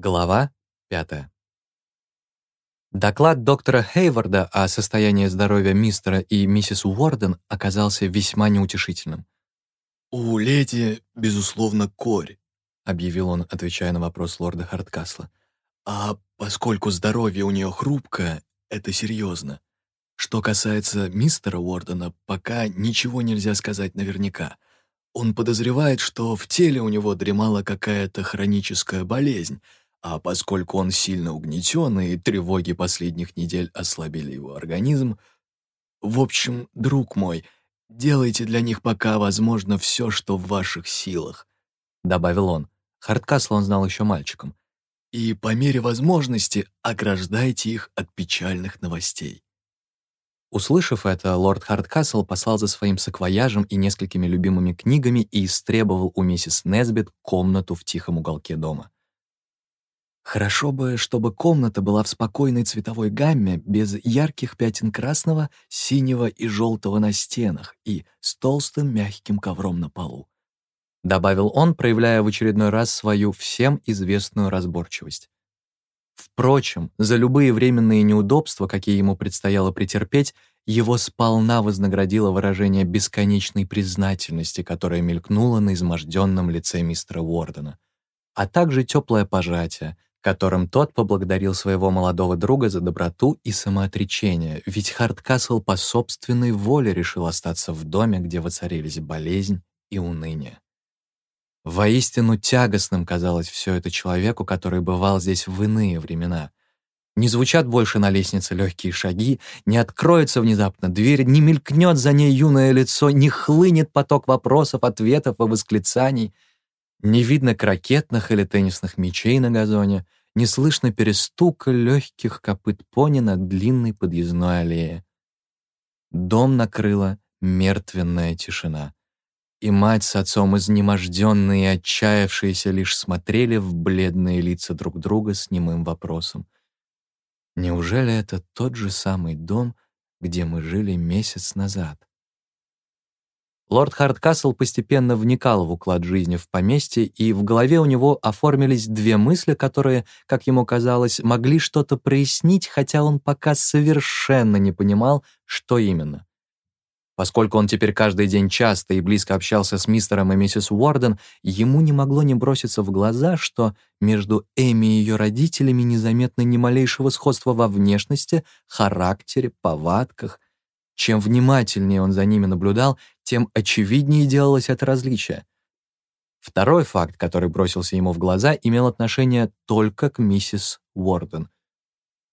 Глава 5. Доклад доктора Хейварда о состоянии здоровья мистера и миссис Уорден оказался весьма неутешительным. «У леди, безусловно, корь», — объявил он, отвечая на вопрос лорда Харткасла. «А поскольку здоровье у нее хрупкое, это серьезно. Что касается мистера Уордена, пока ничего нельзя сказать наверняка. Он подозревает, что в теле у него дремала какая-то хроническая болезнь, а поскольку он сильно угнетен, и тревоги последних недель ослабили его организм... В общем, друг мой, делайте для них пока возможно все, что в ваших силах», — добавил он. Хардкасл он знал еще мальчиком. «И по мере возможности ограждайте их от печальных новостей». Услышав это, лорд Хардкасл послал за своим саквояжем и несколькими любимыми книгами и истребовал у миссис Несбит комнату в тихом уголке дома. Хорошо бы, чтобы комната была в спокойной цветовой гамме, без ярких пятен красного, синего и желтого на стенах и с толстым мягким ковром на полу. Добавил он, проявляя в очередной раз свою всем известную разборчивость. Впрочем, за любые временные неудобства, какие ему предстояло претерпеть, его сполна вознаградило выражение бесконечной признательности, которое мелькнуло на изможденном лице мистера Уордена, а также теплое пожатие — которым тот поблагодарил своего молодого друга за доброту и самоотречение, ведь Хардкасл по собственной воле решил остаться в доме, где воцарились болезнь и уныние. Воистину тягостным казалось все это человеку, который бывал здесь в иные времена. Не звучат больше на лестнице легкие шаги, не откроется внезапно дверь, не мелькнет за ней юное лицо, не хлынет поток вопросов, ответов и восклицаний — не видно крокетных или теннисных мячей на газоне, не слышно перестука легких копыт пони на длинной подъездной аллее. Дом накрыла мертвенная тишина. И мать с отцом, изнеможденные и отчаявшиеся, лишь смотрели в бледные лица друг друга с немым вопросом. Неужели это тот же самый дом, где мы жили месяц назад? Лорд Хардкасл постепенно вникал в уклад жизни в поместье, и в голове у него оформились две мысли, которые, как ему казалось, могли что-то прояснить, хотя он пока совершенно не понимал, что именно. Поскольку он теперь каждый день часто и близко общался с мистером и миссис Уорден, ему не могло не броситься в глаза, что между Эми и ее родителями незаметно ни малейшего сходства во внешности, характере, повадках — чем внимательнее он за ними наблюдал, тем очевиднее делалось это различие. Второй факт, который бросился ему в глаза, имел отношение только к миссис Уорден.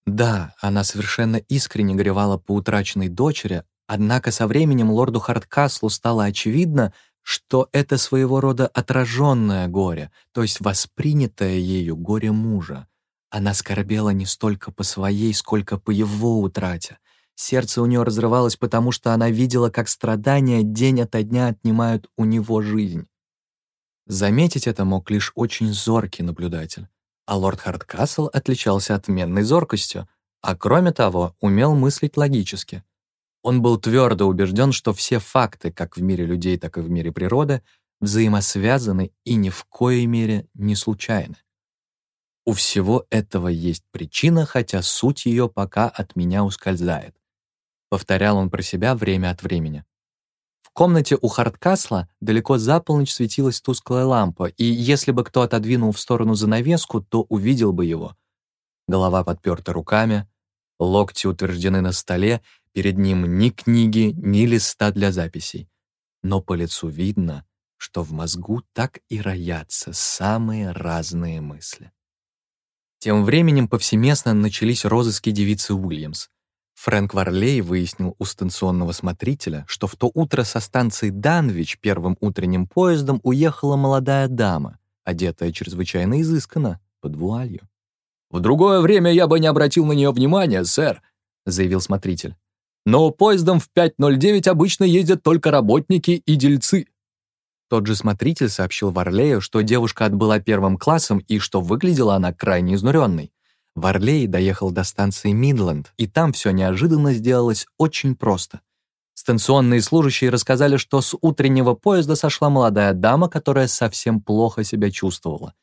Да, она совершенно искренне горевала по утраченной дочери, однако со временем лорду Харткаслу стало очевидно, что это своего рода отраженное горе, то есть воспринятое ею горе мужа. Она скорбела не столько по своей, сколько по его утрате. Сердце у нее разрывалось, потому что она видела, как страдания день ото дня отнимают у него жизнь. Заметить это мог лишь очень зоркий наблюдатель. А лорд Хардкасл отличался отменной зоркостью, а кроме того, умел мыслить логически. Он был твердо убежден, что все факты, как в мире людей, так и в мире природы, взаимосвязаны и ни в коей мере не случайны. У всего этого есть причина, хотя суть ее пока от меня ускользает. — повторял он про себя время от времени. В комнате у Хардкасла далеко за полночь светилась тусклая лампа, и если бы кто отодвинул в сторону занавеску, то увидел бы его. Голова подперта руками, локти утверждены на столе, перед ним ни книги, ни листа для записей. Но по лицу видно, что в мозгу так и роятся самые разные мысли. Тем временем повсеместно начались розыски девицы Уильямс. Фрэнк Варлей выяснил у станционного смотрителя, что в то утро со станции Данвич первым утренним поездом уехала молодая дама, одетая чрезвычайно изысканно, под вуалью. «В другое время я бы не обратил на нее внимания, сэр», — заявил смотритель. «Но поездом в 5.09 обычно ездят только работники и дельцы». Тот же смотритель сообщил Варлею, что девушка отбыла первым классом и что выглядела она крайне изнуренной. Варлей доехал до станции Мидленд, и там все неожиданно сделалось очень просто. Станционные служащие рассказали, что с утреннего поезда сошла молодая дама, которая совсем плохо себя чувствовала.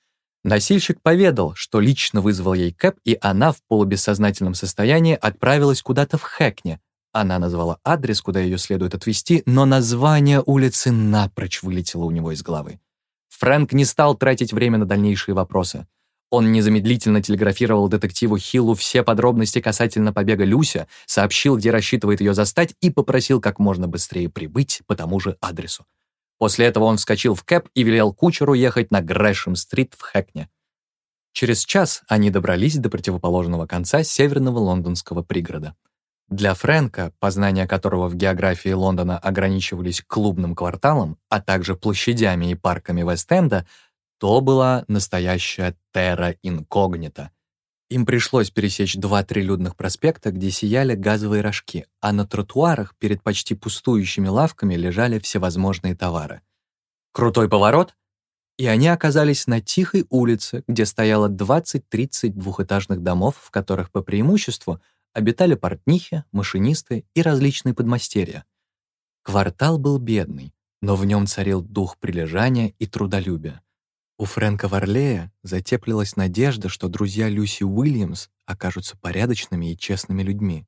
Носильщик поведал, что лично вызвал ей Кэп, и она в полубессознательном состоянии отправилась куда-то в Хэкне. Она назвала адрес, куда ее следует отвезти, но название улицы напрочь вылетело у него из головы. Фрэнк не стал тратить время на дальнейшие вопросы. Он незамедлительно телеграфировал детективу Хиллу все подробности касательно побега Люся, сообщил, где рассчитывает ее застать, и попросил как можно быстрее прибыть по тому же адресу. После этого он вскочил в кэп и велел кучеру ехать на Грэшем-стрит в Хэкне. Через час они добрались до противоположного конца северного лондонского пригорода. Для Фрэнка, познания которого в географии Лондона ограничивались клубным кварталом, а также площадями и парками Вест-Энда, то была настоящая терра инкогнита — им пришлось пересечь два-три людных проспекта, где сияли газовые рожки, а на тротуарах перед почти пустующими лавками лежали всевозможные товары. Крутой поворот, и они оказались на тихой улице, где стояло 20-30 двухэтажных домов, в которых по преимуществу обитали портнихи, машинисты и различные подмастерья. Квартал был бедный, но в нем царил дух прилежания и трудолюбия. У Фрэнка Варлея затеплилась надежда, что друзья Люси Уильямс окажутся порядочными и честными людьми.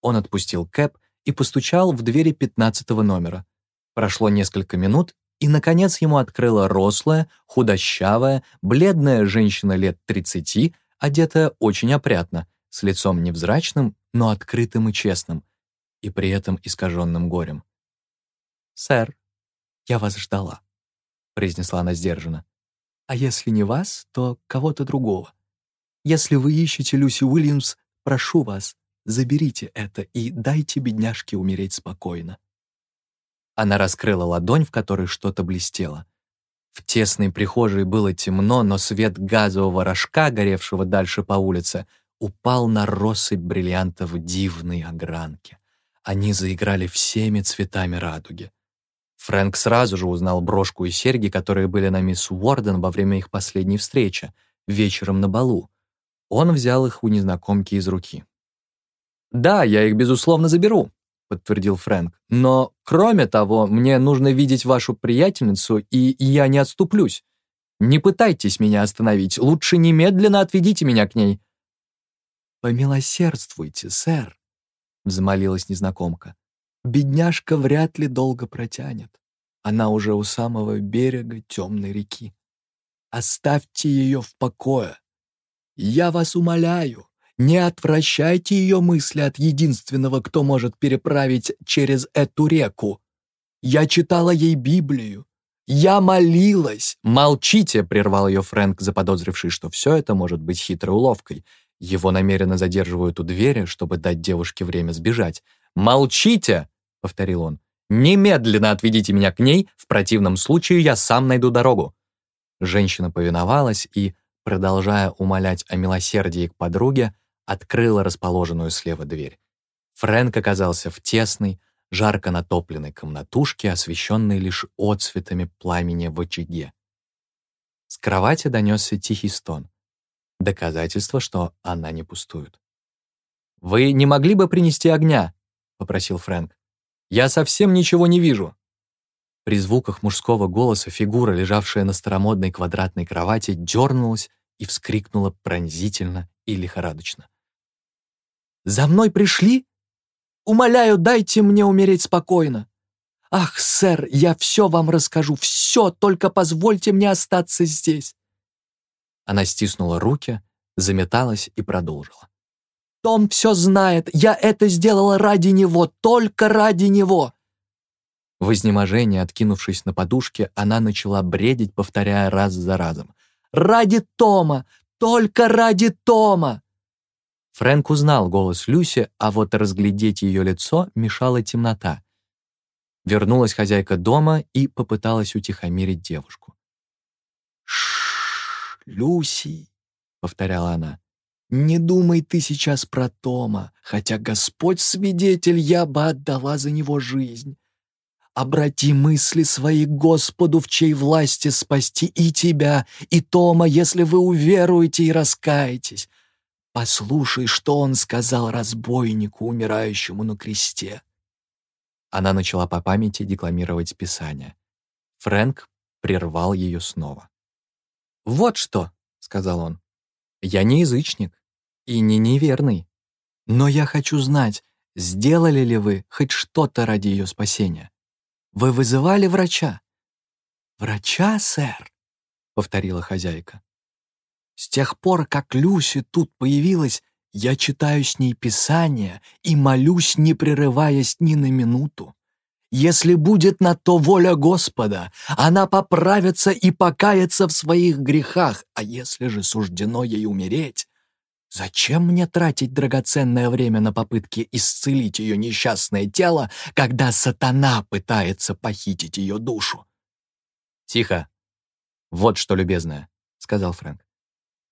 Он отпустил Кэп и постучал в двери пятнадцатого номера. Прошло несколько минут, и, наконец, ему открыла рослая, худощавая, бледная женщина лет 30, одетая очень опрятно, с лицом невзрачным, но открытым и честным, и при этом искаженным горем. «Сэр, я вас ждала», — произнесла она сдержанно а если не вас, то кого-то другого. Если вы ищете Люси Уильямс, прошу вас, заберите это и дайте бедняжке умереть спокойно». Она раскрыла ладонь, в которой что-то блестело. В тесной прихожей было темно, но свет газового рожка, горевшего дальше по улице, упал на россыпь бриллиантов дивной огранки. Они заиграли всеми цветами радуги. Фрэнк сразу же узнал брошку и серьги, которые были на мисс Уорден во время их последней встречи, вечером на балу. Он взял их у незнакомки из руки. «Да, я их, безусловно, заберу», — подтвердил Фрэнк. «Но, кроме того, мне нужно видеть вашу приятельницу, и я не отступлюсь. Не пытайтесь меня остановить, лучше немедленно отведите меня к ней». «Помилосердствуйте, сэр», — взмолилась незнакомка. Бедняжка вряд ли долго протянет. Она уже у самого берега темной реки. Оставьте ее в покое. Я вас умоляю, не отвращайте ее мысли от единственного, кто может переправить через эту реку. Я читала ей Библию. Я молилась. Молчите, прервал ее Фрэнк, заподозривший, что все это может быть хитрой уловкой. Его намеренно задерживают у двери, чтобы дать девушке время сбежать. «Молчите!» — повторил он. «Немедленно отведите меня к ней, в противном случае я сам найду дорогу». Женщина повиновалась и, продолжая умолять о милосердии к подруге, открыла расположенную слева дверь. Фрэнк оказался в тесной, жарко натопленной комнатушке, освещенной лишь отцветами пламени в очаге. С кровати донесся тихий стон. Доказательство, что она не пустует. «Вы не могли бы принести огня?» Попросил Фрэнк. «Я совсем ничего не вижу». При звуках мужского голоса фигура, лежавшая на старомодной квадратной кровати, дернулась и вскрикнула пронзительно и лихорадочно. «За мной пришли? Умоляю, дайте мне умереть спокойно. Ах, сэр, я все вам расскажу, все, только позвольте мне остаться здесь». Она стиснула руки, заметалась и продолжила. Том все знает. Я это сделала ради него, только ради него. В изнеможении, откинувшись на подушке, она начала бредить, повторяя раз за разом. «Ради Тома! Только ради Тома!» Фрэнк узнал голос Люси, а вот разглядеть ее лицо мешала темнота. Вернулась хозяйка дома и попыталась утихомирить девушку. «Шш, Люси!» — повторяла она. Не думай ты сейчас про Тома, хотя Господь свидетель, я бы отдала за него жизнь. Обрати мысли свои к Господу, в чьей власти спасти и тебя, и Тома, если вы уверуете и раскаетесь. Послушай, что он сказал разбойнику, умирающему на кресте. Она начала по памяти декламировать Писание. Фрэнк прервал ее снова. «Вот что», — сказал он, — «я не язычник и не неверный, но я хочу знать, сделали ли вы хоть что-то ради ее спасения. Вы вызывали врача?» «Врача, сэр?» — повторила хозяйка. «С тех пор, как Люси тут появилась, я читаю с ней Писание и молюсь, не прерываясь ни на минуту. Если будет на то воля Господа, она поправится и покается в своих грехах, а если же суждено ей умереть, зачем мне тратить драгоценное время на попытки исцелить ее несчастное тело, когда сатана пытается похитить ее душу? «Тихо! Вот что, любезная», — сказал Фрэнк.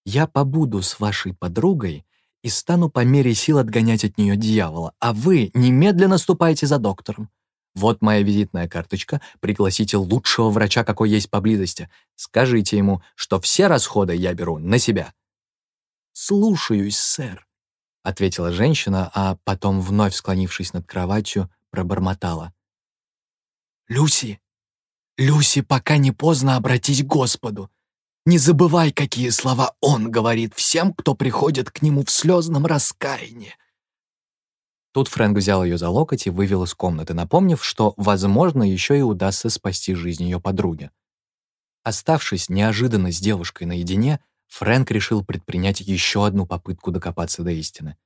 «Я побуду с вашей подругой и стану по мере сил отгонять от нее дьявола, а вы немедленно ступайте за доктором. Вот моя визитная карточка. Пригласите лучшего врача, какой есть поблизости. Скажите ему, что все расходы я беру на себя». «Слушаюсь, сэр», — ответила женщина, а потом, вновь склонившись над кроватью, пробормотала. «Люси, Люси, пока не поздно обратись к Господу. Не забывай, какие слова Он говорит всем, кто приходит к Нему в слезном раскаянии. Тут Фрэнк взял ее за локоть и вывел из комнаты, напомнив, что, возможно, еще и удастся спасти жизнь ее подруги. Оставшись неожиданно с девушкой наедине, Фрэнк решил предпринять еще одну попытку докопаться до истины.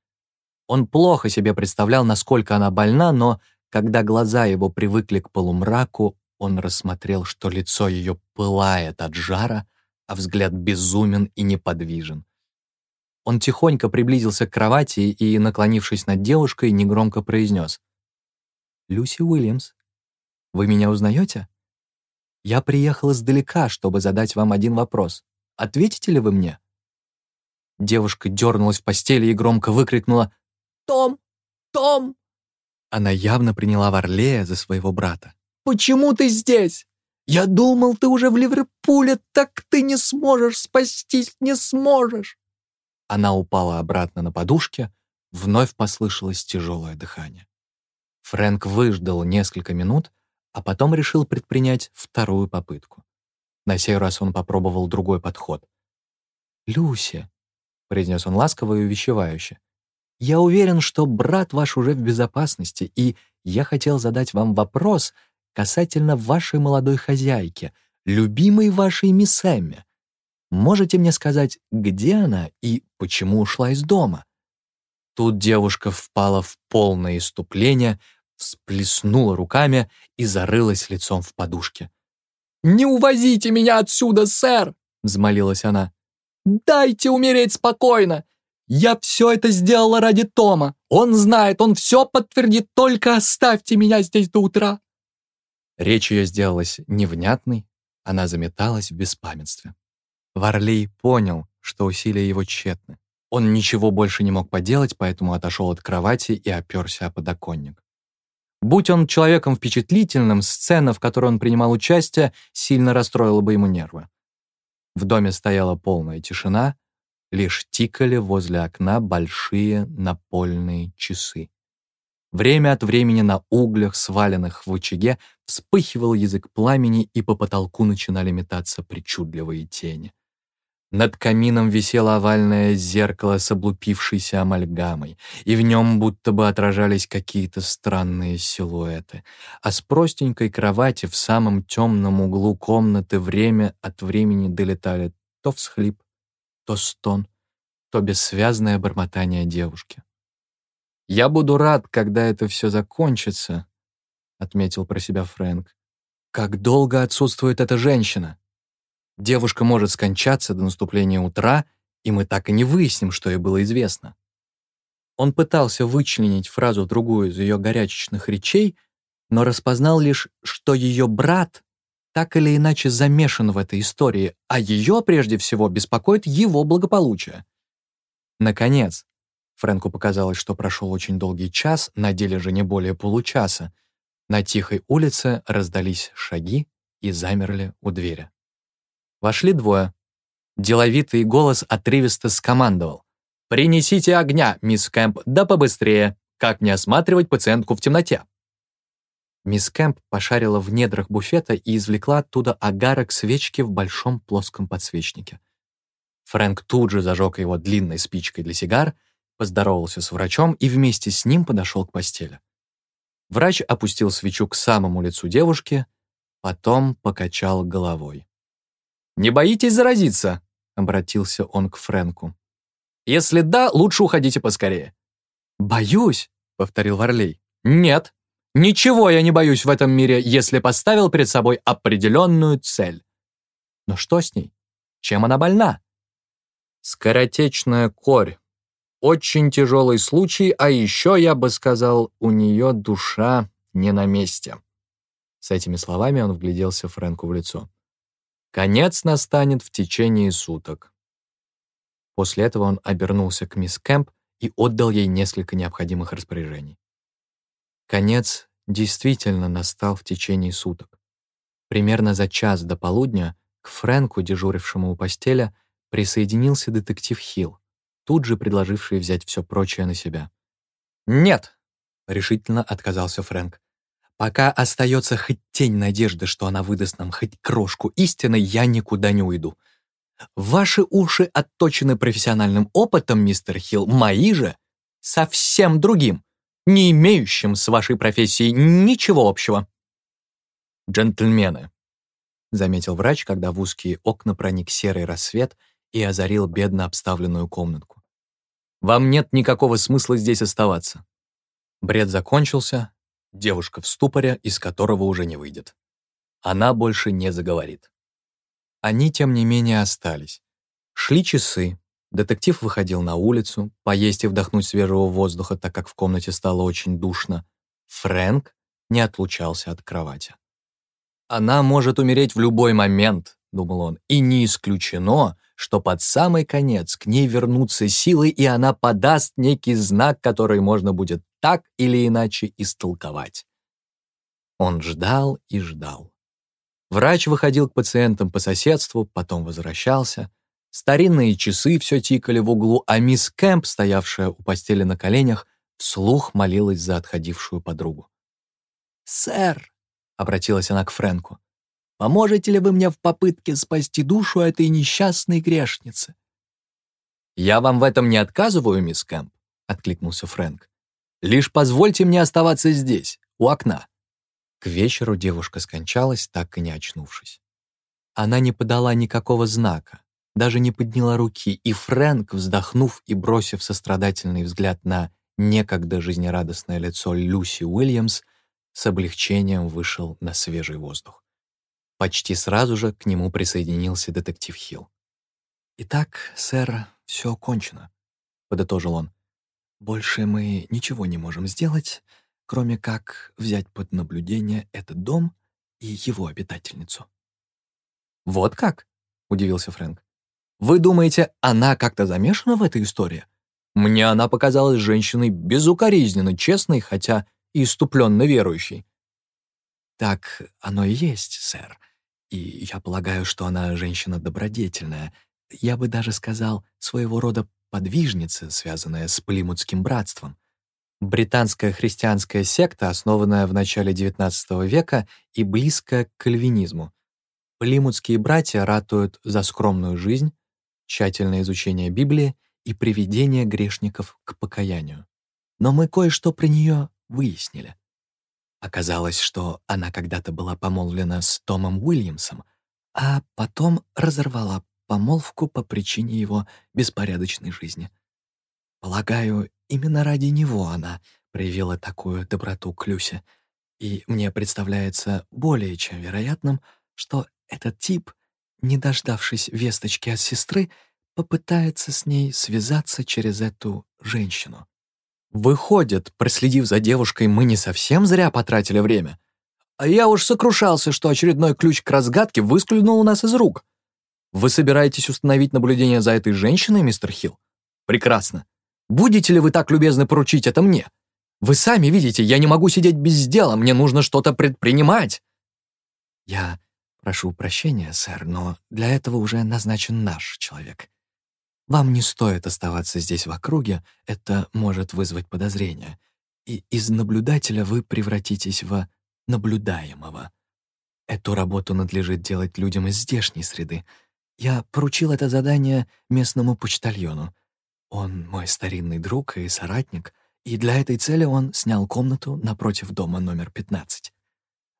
Он плохо себе представлял, насколько она больна, но когда глаза его привыкли к полумраку, он рассмотрел, что лицо ее пылает от жара, а взгляд безумен и неподвижен. Он тихонько приблизился к кровати и, наклонившись над девушкой, негромко произнес. «Люси Уильямс, вы меня узнаете? Я приехал издалека, чтобы задать вам один вопрос. Ответите ли вы мне?» Девушка дернулась в постели и громко выкрикнула «Том! Том!» Она явно приняла Варлея за своего брата. «Почему ты здесь? Я думал, ты уже в Ливерпуле, так ты не сможешь спастись, не сможешь!» Она упала обратно на подушке, вновь послышалось тяжелое дыхание. Фрэнк выждал несколько минут, а потом решил предпринять вторую попытку. На сей раз он попробовал другой подход. «Люся», — произнес он ласково и увещевающе, «я уверен, что брат ваш уже в безопасности, и я хотел задать вам вопрос касательно вашей молодой хозяйки, любимой вашей мисс Эмми. Можете мне сказать, где она и почему ушла из дома?» Тут девушка впала в полное иступление, всплеснула руками и зарылась лицом в подушке. «Не увозите меня отсюда, сэр!» — взмолилась она. «Дайте умереть спокойно! Я все это сделала ради Тома. Он знает, он все подтвердит, только оставьте меня здесь до утра!» Речь ее сделалась невнятной, она заметалась в беспамятстве. Варлей понял, что усилия его тщетны. Он ничего больше не мог поделать, поэтому отошел от кровати и оперся о подоконник. Будь он человеком впечатлительным, сцена, в которой он принимал участие, сильно расстроила бы ему нервы. В доме стояла полная тишина, лишь тикали возле окна большие напольные часы. Время от времени на углях, сваленных в очаге, вспыхивал язык пламени, и по потолку начинали метаться причудливые тени. Над камином висело овальное зеркало с облупившейся амальгамой, и в нем будто бы отражались какие-то странные силуэты. А с простенькой кровати в самом темном углу комнаты время от времени долетали то всхлип, то стон, то бессвязное бормотание девушки. «Я буду рад, когда это все закончится», — отметил про себя Фрэнк. «Как долго отсутствует эта женщина?» Девушка может скончаться до наступления утра, и мы так и не выясним, что ей было известно. Он пытался вычленить фразу-другую из ее горячечных речей, но распознал лишь, что ее брат так или иначе замешан в этой истории, а ее, прежде всего, беспокоит его благополучие. Наконец, Фрэнку показалось, что прошел очень долгий час, на деле же не более получаса, на тихой улице раздались шаги и замерли у двери. Вошли двое. Деловитый голос отрывисто скомандовал. «Принесите огня, мисс Кэмп, да побыстрее. Как не осматривать пациентку в темноте?» Мисс Кэмп пошарила в недрах буфета и извлекла оттуда агарок свечки в большом плоском подсвечнике. Фрэнк тут же зажег его длинной спичкой для сигар, поздоровался с врачом и вместе с ним подошел к постели. Врач опустил свечу к самому лицу девушки, потом покачал головой. «Не боитесь заразиться?» — обратился он к Фрэнку. «Если да, лучше уходите поскорее». «Боюсь», — повторил Варлей. «Нет, ничего я не боюсь в этом мире, если поставил перед собой определенную цель». «Но что с ней? Чем она больна?» «Скоротечная корь. Очень тяжелый случай, а еще, я бы сказал, у нее душа не на месте». С этими словами он вгляделся Фрэнку в лицо. Конец настанет в течение суток. После этого он обернулся к мисс Кэмп и отдал ей несколько необходимых распоряжений. Конец действительно настал в течение суток. Примерно за час до полудня к Фрэнку, дежурившему у постеля, присоединился детектив Хилл, тут же предложивший взять все прочее на себя. «Нет!» — решительно отказался Фрэнк. Пока остается хоть тень надежды, что она выдаст нам хоть крошку истины, я никуда не уйду. Ваши уши отточены профессиональным опытом, мистер Хилл, мои же — совсем другим, не имеющим с вашей профессией ничего общего. «Джентльмены», — заметил врач, когда в узкие окна проник серый рассвет и озарил бедно обставленную комнатку. «Вам нет никакого смысла здесь оставаться. Бред закончился, Девушка в ступоре, из которого уже не выйдет. Она больше не заговорит. Они, тем не менее, остались. Шли часы. Детектив выходил на улицу, поесть и вдохнуть свежего воздуха, так как в комнате стало очень душно. Фрэнк не отлучался от кровати. «Она может умереть в любой момент», — думал он, «и не исключено, что под самый конец к ней вернутся силы, и она подаст некий знак, который можно будет так или иначе истолковать. Он ждал и ждал. Врач выходил к пациентам по соседству, потом возвращался. Старинные часы все тикали в углу, а мисс Кэмп, стоявшая у постели на коленях, вслух молилась за отходившую подругу. «Сэр», — обратилась она к Фрэнку, «поможете ли вы мне в попытке спасти душу этой несчастной грешницы?» «Я вам в этом не отказываю, мисс Кэмп», — откликнулся Фрэнк. Лишь позвольте мне оставаться здесь, у окна». К вечеру девушка скончалась, так и не очнувшись. Она не подала никакого знака, даже не подняла руки, и Фрэнк, вздохнув и бросив сострадательный взгляд на некогда жизнерадостное лицо Люси Уильямс, с облегчением вышел на свежий воздух. Почти сразу же к нему присоединился детектив Хилл. «Итак, сэр, все кончено», — подытожил он. Больше мы ничего не можем сделать, кроме как взять под наблюдение этот дом и его обитательницу. «Вот как?» — удивился Фрэнк. «Вы думаете, она как-то замешана в этой истории? Мне она показалась женщиной безукоризненно честной, хотя и иступленно верующей». «Так оно и есть, сэр. И я полагаю, что она женщина добродетельная. Я бы даже сказал, своего рода подвижница, связанная с Плимутским братством. Британская христианская секта, основанная в начале XIX века и близкая к кальвинизму. Плимутские братья ратуют за скромную жизнь, тщательное изучение Библии и приведение грешников к покаянию. Но мы кое-что про нее выяснили. Оказалось, что она когда-то была помолвлена с Томом Уильямсом, а потом разорвала помолвку по причине его беспорядочной жизни. Полагаю, именно ради него она проявила такую доброту к Люсе, и мне представляется более чем вероятным, что этот тип, не дождавшись весточки от сестры, попытается с ней связаться через эту женщину. Выходит, проследив за девушкой, мы не совсем зря потратили время. А я уж сокрушался, что очередной ключ к разгадке выскользнул у нас из рук. Вы собираетесь установить наблюдение за этой женщиной, мистер Хилл? Прекрасно. Будете ли вы так любезны поручить это мне? Вы сами видите, я не могу сидеть без дела, мне нужно что-то предпринимать. Я прошу прощения, сэр, но для этого уже назначен наш человек. Вам не стоит оставаться здесь в округе, это может вызвать подозрения. И из наблюдателя вы превратитесь в наблюдаемого. Эту работу надлежит делать людям из здешней среды. Я поручил это задание местному почтальону. Он мой старинный друг и соратник, и для этой цели он снял комнату напротив дома номер 15.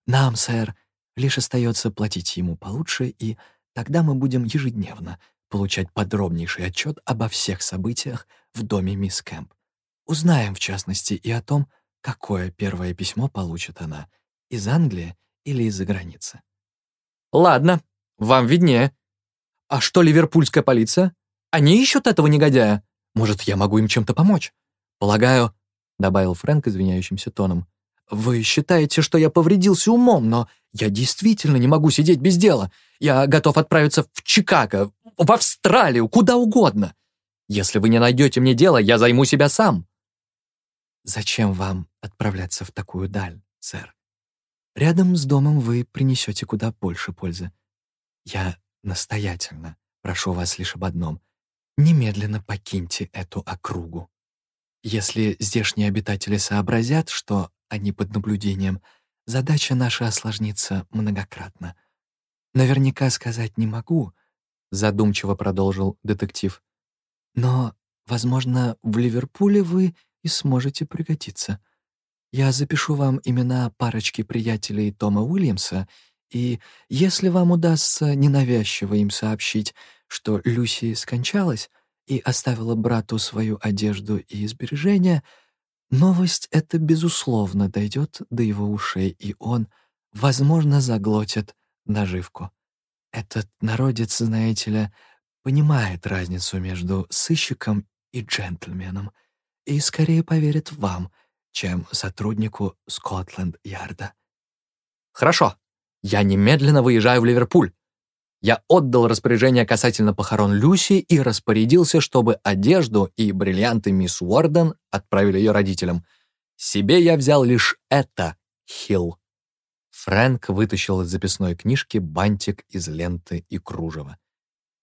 Нам, сэр, лишь остается платить ему получше, и тогда мы будем ежедневно получать подробнейший отчет обо всех событиях в доме мисс Кэмп. Узнаем, в частности, и о том, какое первое письмо получит она — из Англии или из-за границы. Ладно, вам виднее. А что ливерпульская полиция? Они ищут этого негодяя. Может, я могу им чем-то помочь? Полагаю, добавил Фрэнк извиняющимся тоном. Вы считаете, что я повредился умом, но я действительно не могу сидеть без дела. Я готов отправиться в Чикаго, в Австралию, куда угодно. Если вы не найдете мне дело, я займу себя сам. Зачем вам отправляться в такую даль, сэр? Рядом с домом вы принесете куда больше пользы. Я настоятельно прошу вас лишь об одном. Немедленно покиньте эту округу. Если здешние обитатели сообразят, что они под наблюдением, задача наша осложнится многократно. Наверняка сказать не могу, задумчиво продолжил детектив. Но, возможно, в Ливерпуле вы и сможете пригодиться. Я запишу вам имена парочки приятелей Тома Уильямса, и если вам удастся ненавязчиво им сообщить, что Люси скончалась и оставила брату свою одежду и сбережения, новость эта, безусловно, дойдет до его ушей, и он, возможно, заглотит наживку. Этот народец, знаете ли, понимает разницу между сыщиком и джентльменом и скорее поверит вам — чем сотруднику Скотланд-Ярда. «Хорошо, я немедленно выезжаю в Ливерпуль. Я отдал распоряжение касательно похорон Люси и распорядился, чтобы одежду и бриллианты мисс Уорден отправили ее родителям. Себе я взял лишь это, Хилл». Фрэнк вытащил из записной книжки бантик из ленты и кружева.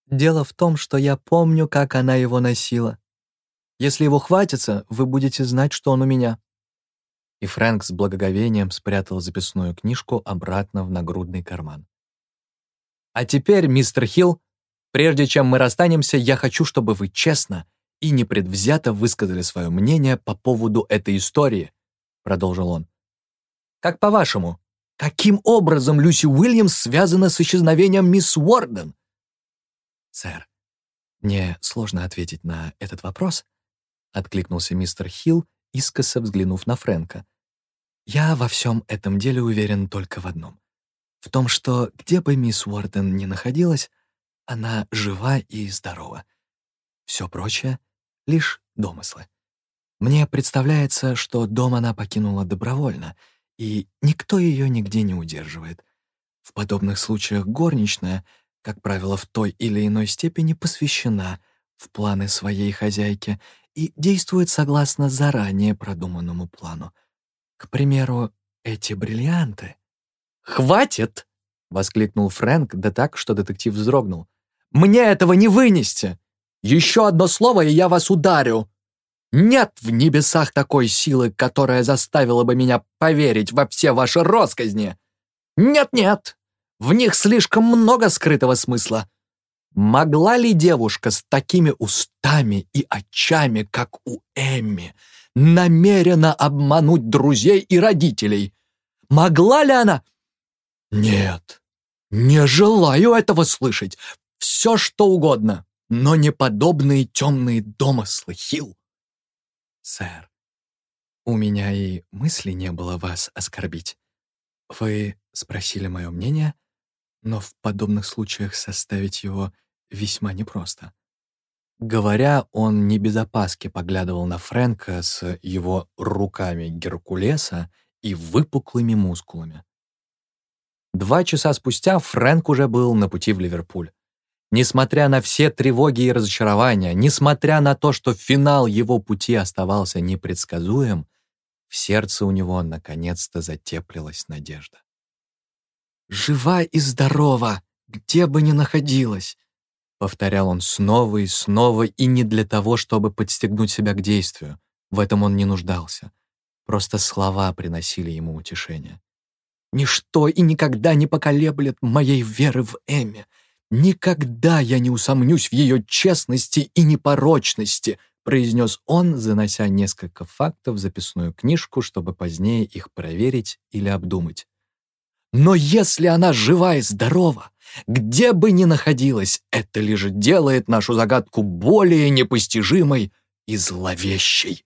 «Дело в том, что я помню, как она его носила. Если его хватится, вы будете знать, что он у меня и Фрэнк с благоговением спрятал записную книжку обратно в нагрудный карман. «А теперь, мистер Хилл, прежде чем мы расстанемся, я хочу, чтобы вы честно и непредвзято высказали свое мнение по поводу этой истории», продолжил он. «Как по-вашему, каким образом Люси Уильямс связана с исчезновением мисс Уорден?» «Сэр, мне сложно ответить на этот вопрос», откликнулся мистер Хилл, искоса взглянув на Фрэнка. Я во всем этом деле уверен только в одном. В том, что где бы мисс Уорден ни находилась, она жива и здорова. Все прочее — лишь домыслы. Мне представляется, что дом она покинула добровольно, и никто ее нигде не удерживает. В подобных случаях горничная, как правило, в той или иной степени посвящена в планы своей хозяйки и действует согласно заранее продуманному плану — к примеру, эти бриллианты. «Хватит!» — воскликнул Фрэнк, да так, что детектив вздрогнул. «Мне этого не вынести! Еще одно слово, и я вас ударю! Нет в небесах такой силы, которая заставила бы меня поверить во все ваши росказни! Нет-нет! В них слишком много скрытого смысла!» Могла ли девушка с такими устами и очами, как у Эмми, намеренно обмануть друзей и родителей. Могла ли она? Нет, не желаю этого слышать. Все, что угодно, но не подобные темные домыслы, Хилл. Сэр, у меня и мысли не было вас оскорбить. Вы спросили мое мнение, но в подобных случаях составить его весьма непросто. Говоря, он не без опаски поглядывал на Фрэнка с его руками Геркулеса и выпуклыми мускулами. Два часа спустя Фрэнк уже был на пути в Ливерпуль. Несмотря на все тревоги и разочарования, несмотря на то, что финал его пути оставался непредсказуем, в сердце у него наконец-то затеплилась надежда. «Жива и здорова, где бы ни находилась!» Повторял он снова и снова, и не для того, чтобы подстегнуть себя к действию. В этом он не нуждался. Просто слова приносили ему утешение. Ничто и никогда не поколеблет моей веры в Эми. Никогда я не усомнюсь в ее честности и непорочности, произнес он, занося несколько фактов в записную книжку, чтобы позднее их проверить или обдумать. Но если она жива и здорова, где бы ни находилась, это лишь делает нашу загадку более непостижимой и зловещей.